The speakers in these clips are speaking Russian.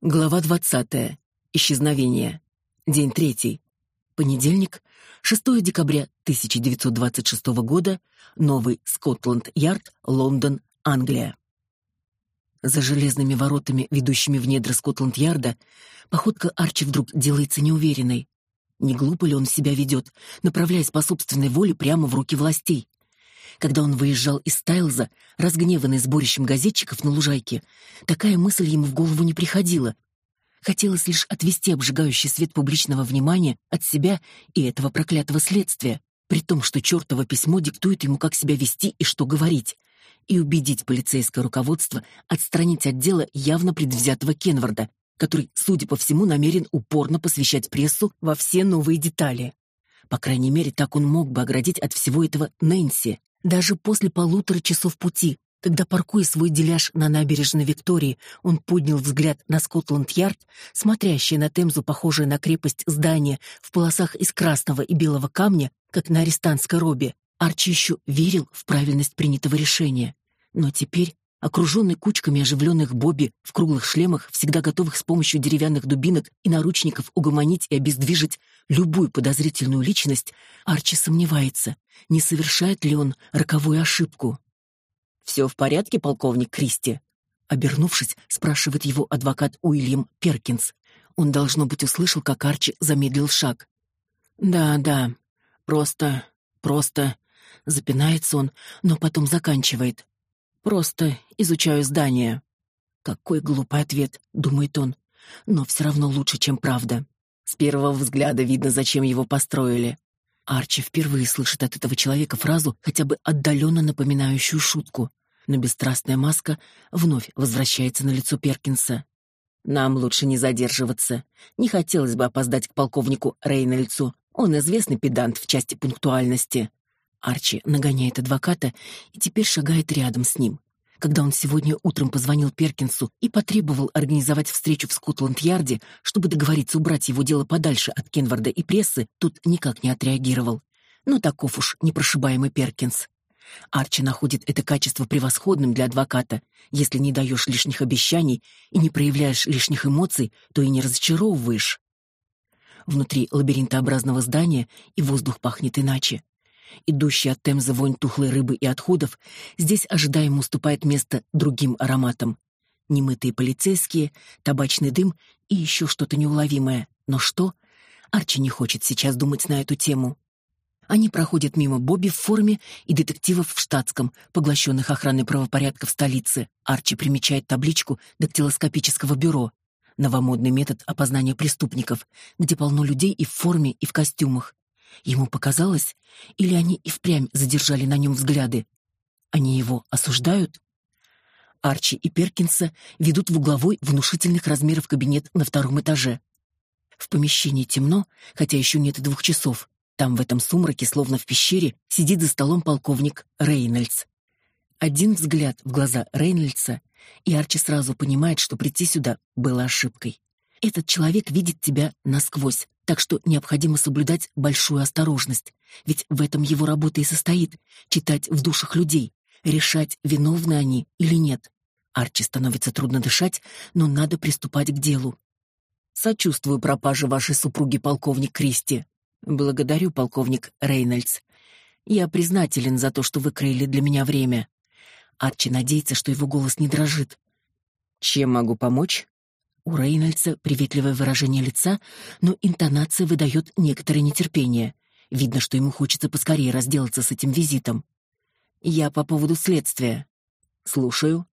Глава 20. Исчезновение. День третий. Понедельник, 6 декабря 1926 года, Новый Скотланд-Ярд, Лондон, Англия. За железными воротами, ведущими в недра Скотланд-Ярда, походка Арчи вдруг делается неуверенной. Не глупо ли он себя ведет, направляясь по собственной воле прямо в руки властей? Когда он выезжал из Стайлза, разгневанный сборищем газетчиков на лужайке, такая мысль ему в голову не приходила. Хотелось лишь отвести обжигающий свет публичного внимания от себя и этого проклятого следствия, при том, что чертово письмо диктует ему, как себя вести и что говорить, и убедить полицейское руководство отстранить от дела явно предвзятого Кенварда, который, судя по всему, намерен упорно посвящать прессу во все новые детали. По крайней мере, так он мог бы оградить от всего этого Нэнси, даже после полутора часов пути, когда, паркуя свой деляж на набережной Виктории, он поднял взгляд на Скотланд-Ярд, смотрящее на Темзу, похожее на крепость здание в полосах из красного и белого камня, как на арестантской робе, Арчи еще верил в правильность принятого решения. Но теперь, окруженный кучками оживленных Бобби в круглых шлемах, всегда готовых с помощью деревянных дубинок и наручников угомонить и обездвижить любую подозрительную личность, Арчи сомневается, не совершает ли он роковую ошибку. «Все в порядке, полковник Кристи?» Обернувшись, спрашивает его адвокат Уильям Перкинс. Он, должно быть, услышал, как Арчи замедлил шаг. «Да, да, просто, просто...» Запинается он, но потом заканчивает. «Просто изучаю здание». Какой глупый ответ, думает он, но все равно лучше, чем правда. С первого взгляда видно, зачем его построили. Арчи впервые слышит от этого человека фразу, хотя бы отдаленно напоминающую шутку. Но бесстрастная маска вновь возвращается на лицо Перкинса. «Нам лучше не задерживаться. Не хотелось бы опоздать к полковнику Рейнольдсу. Он известный педант в части пунктуальности». Арчи нагоняет адвоката и теперь шагает рядом с ним. Когда он сегодня утром позвонил Перкинсу и потребовал организовать встречу в Скотланд-Ярде, чтобы договориться убрать его дело подальше от Кенварда и прессы, тот никак не отреагировал. Но таков уж непрошибаемый Перкинс. Арчи находит это качество превосходным для адвоката. Если не даешь лишних обещаний и не проявляешь лишних эмоций, то и не разочаровываешь. Внутри лабиринтообразного здания и воздух пахнет иначе. Идущий от Темзы вонь тухлой рыбы и отходов здесь ожидаемо уступает место другим ароматам. Немытые полицейские, табачный дым и еще что-то неуловимое. Но что? Арчи не хочет сейчас думать на эту тему. Они проходят мимо Бобби в форме и детективов в штатском, поглощенных охраной правопорядка в столице. Арчи примечает табличку дактилоскопического бюро. Новомодный метод опознания преступников, где полно людей и в форме, и в костюмах. Ему показалось, или они и впрямь задержали на нем взгляды? Они его осуждают? Арчи и Перкинса ведут в угловой внушительных размеров кабинет на втором этаже. В помещении темно, хотя еще нет и двух часов. Там в этом сумраке, словно в пещере, сидит за столом полковник Рейнольдс. Один взгляд в глаза Рейнольдса, и Арчи сразу понимает, что прийти сюда было ошибкой. Этот человек видит тебя насквозь, так что необходимо соблюдать большую осторожность, ведь в этом его работа и состоит — читать в душах людей, решать, виновны они или нет. Арчи становится трудно дышать, но надо приступать к делу. Сочувствую пропаже вашей супруги, полковник Кристи. Благодарю, полковник Рейнольдс. Я признателен за то, что вы крыли для меня время. Арчи надеется, что его голос не дрожит. Чем могу помочь? У Рейнольдса приветливое выражение лица, но интонация выдает некоторое нетерпение. Видно, что ему хочется поскорее разделаться с этим визитом. Я по поводу следствия. Слушаю.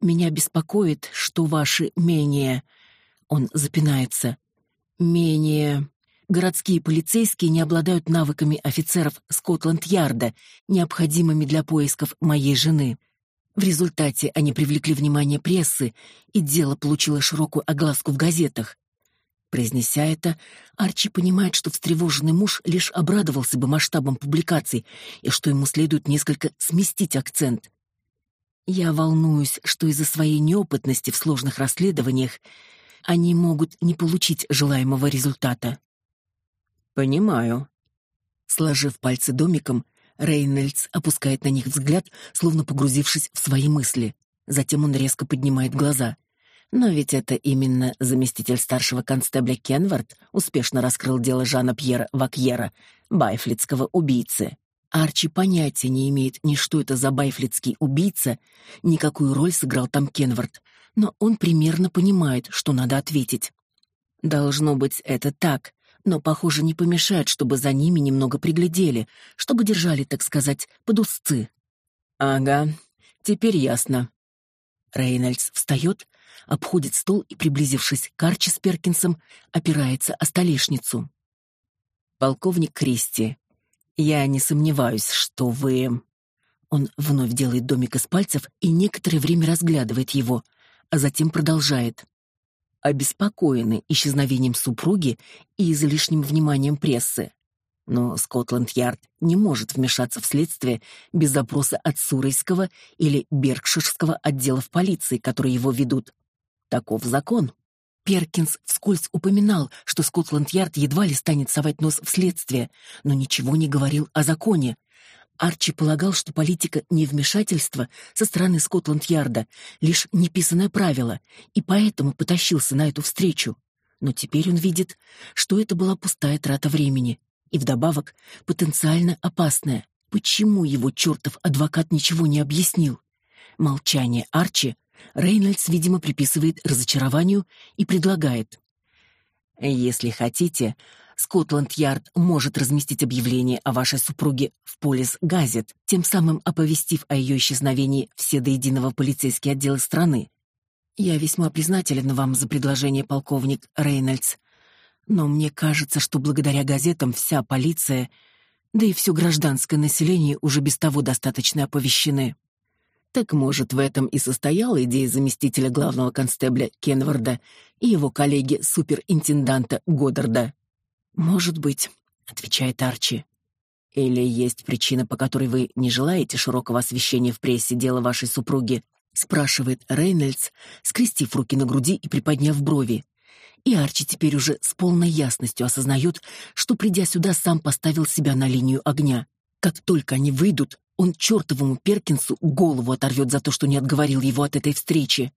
Меня беспокоит, что ваши менее... Он запинается. Менее... Городские полицейские не обладают навыками офицеров Скотланд-Ярда, необходимыми для поисков моей жены. В результате они привлекли внимание прессы, и дело получило широкую огласку в газетах. Произнеся это, Арчи понимает, что встревоженный муж лишь обрадовался бы масштабам публикаций и что ему следует несколько сместить акцент. Я волнуюсь, что из-за своей неопытности в сложных расследованиях они могут не получить желаемого результата. Понимаю. Сложив пальцы домиком, Рейнольдс опускает на них взгляд, словно погрузившись в свои мысли. Затем он резко поднимает глаза. Но ведь это именно заместитель старшего констебля Кенвард успешно раскрыл дело Жана Пьера Вакьера, байфлитского убийцы. Арчи понятия не имеет ни что это за байфлитский убийца, ни какую роль сыграл там Кенвард, но он примерно понимает, что надо ответить. Должно быть, это так, но, похоже, не помешает, чтобы за ними немного приглядели, чтобы держали, так сказать, под узцы. Ага, теперь ясно. Рейнольдс встает, обходит стол и, приблизившись к Арчи с Перкинсом, опирается о столешницу. «Полковник Кристи, я не сомневаюсь, что вы...» Он вновь делает домик из пальцев и некоторое время разглядывает его, а затем продолжает. Обеспокоены исчезновением супруги и излишним вниманием прессы. Но Скотланд-Ярд не может вмешаться в следствие без запроса от Сурейского или Беркширского отделов полиции, которые его ведут. Таков закон. Перкинс вскользь упоминал, что Скотланд-Ярд едва ли станет совать нос в следствие, но ничего не говорил о законе. Арчи полагал, что политика невмешательства со стороны Скотланд-Ярда — лишь неписанное правило, и поэтому потащился на эту встречу. Но теперь он видит, что это была пустая трата времени, и вдобавок потенциально опасная. Почему его чертов адвокат ничего не объяснил? Молчание Арчи Рейнольдс, видимо, приписывает разочарованию и предлагает. «Если хотите, Скотланд-Ярд может разместить объявление о вашей супруге в Полис Газет, тем самым оповестив о ее исчезновении все до единого полицейские отделы страны. Я весьма признателен вам за предложение, полковник Рейнольдс, но мне кажется, что благодаря газетам вся полиция, да и все гражданское население уже без того достаточно оповещены. Так, может, в этом и состояла идея заместителя главного констебля Кенварда и его коллеги-суперинтенданта Годдарда. «Может быть», — отвечает Арчи. «Или есть причина, по которой вы не желаете широкого освещения в прессе дела вашей супруги?» — спрашивает Рейнольдс, скрестив руки на груди и приподняв брови. И Арчи теперь уже с полной ясностью осознает, что, придя сюда, сам поставил себя на линию огня. Как только они выйдут, он чертовому Перкинсу голову оторвет за то, что не отговорил его от этой встречи.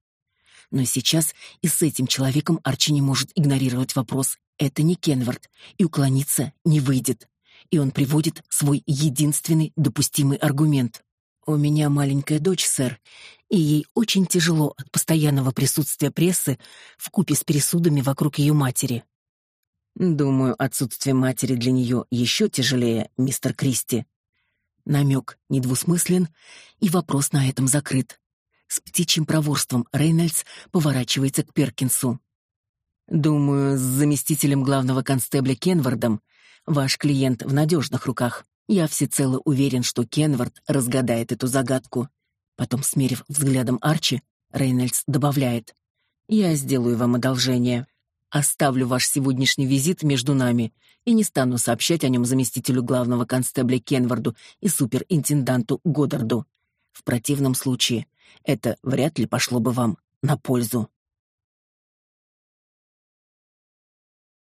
Но сейчас и с этим человеком Арчи не может игнорировать вопрос. Это не Кенвард, и уклониться не выйдет. И он приводит свой единственный допустимый аргумент. «У меня маленькая дочь, сэр, и ей очень тяжело от постоянного присутствия прессы в купе с пересудами вокруг ее матери». «Думаю, отсутствие матери для нее еще тяжелее, мистер Кристи», Намек недвусмыслен, и вопрос на этом закрыт. С птичьим проворством Рейнольдс поворачивается к Перкинсу. «Думаю, с заместителем главного констебля Кенвардом ваш клиент в надежных руках. Я всецело уверен, что Кенвард разгадает эту загадку». Потом, смерив взглядом Арчи, Рейнольдс добавляет. «Я сделаю вам одолжение. Оставлю ваш сегодняшний визит между нами и не стану сообщать о нем заместителю главного констебля Кенварду и суперинтенданту Годдарду. В противном случае это вряд ли пошло бы вам на пользу.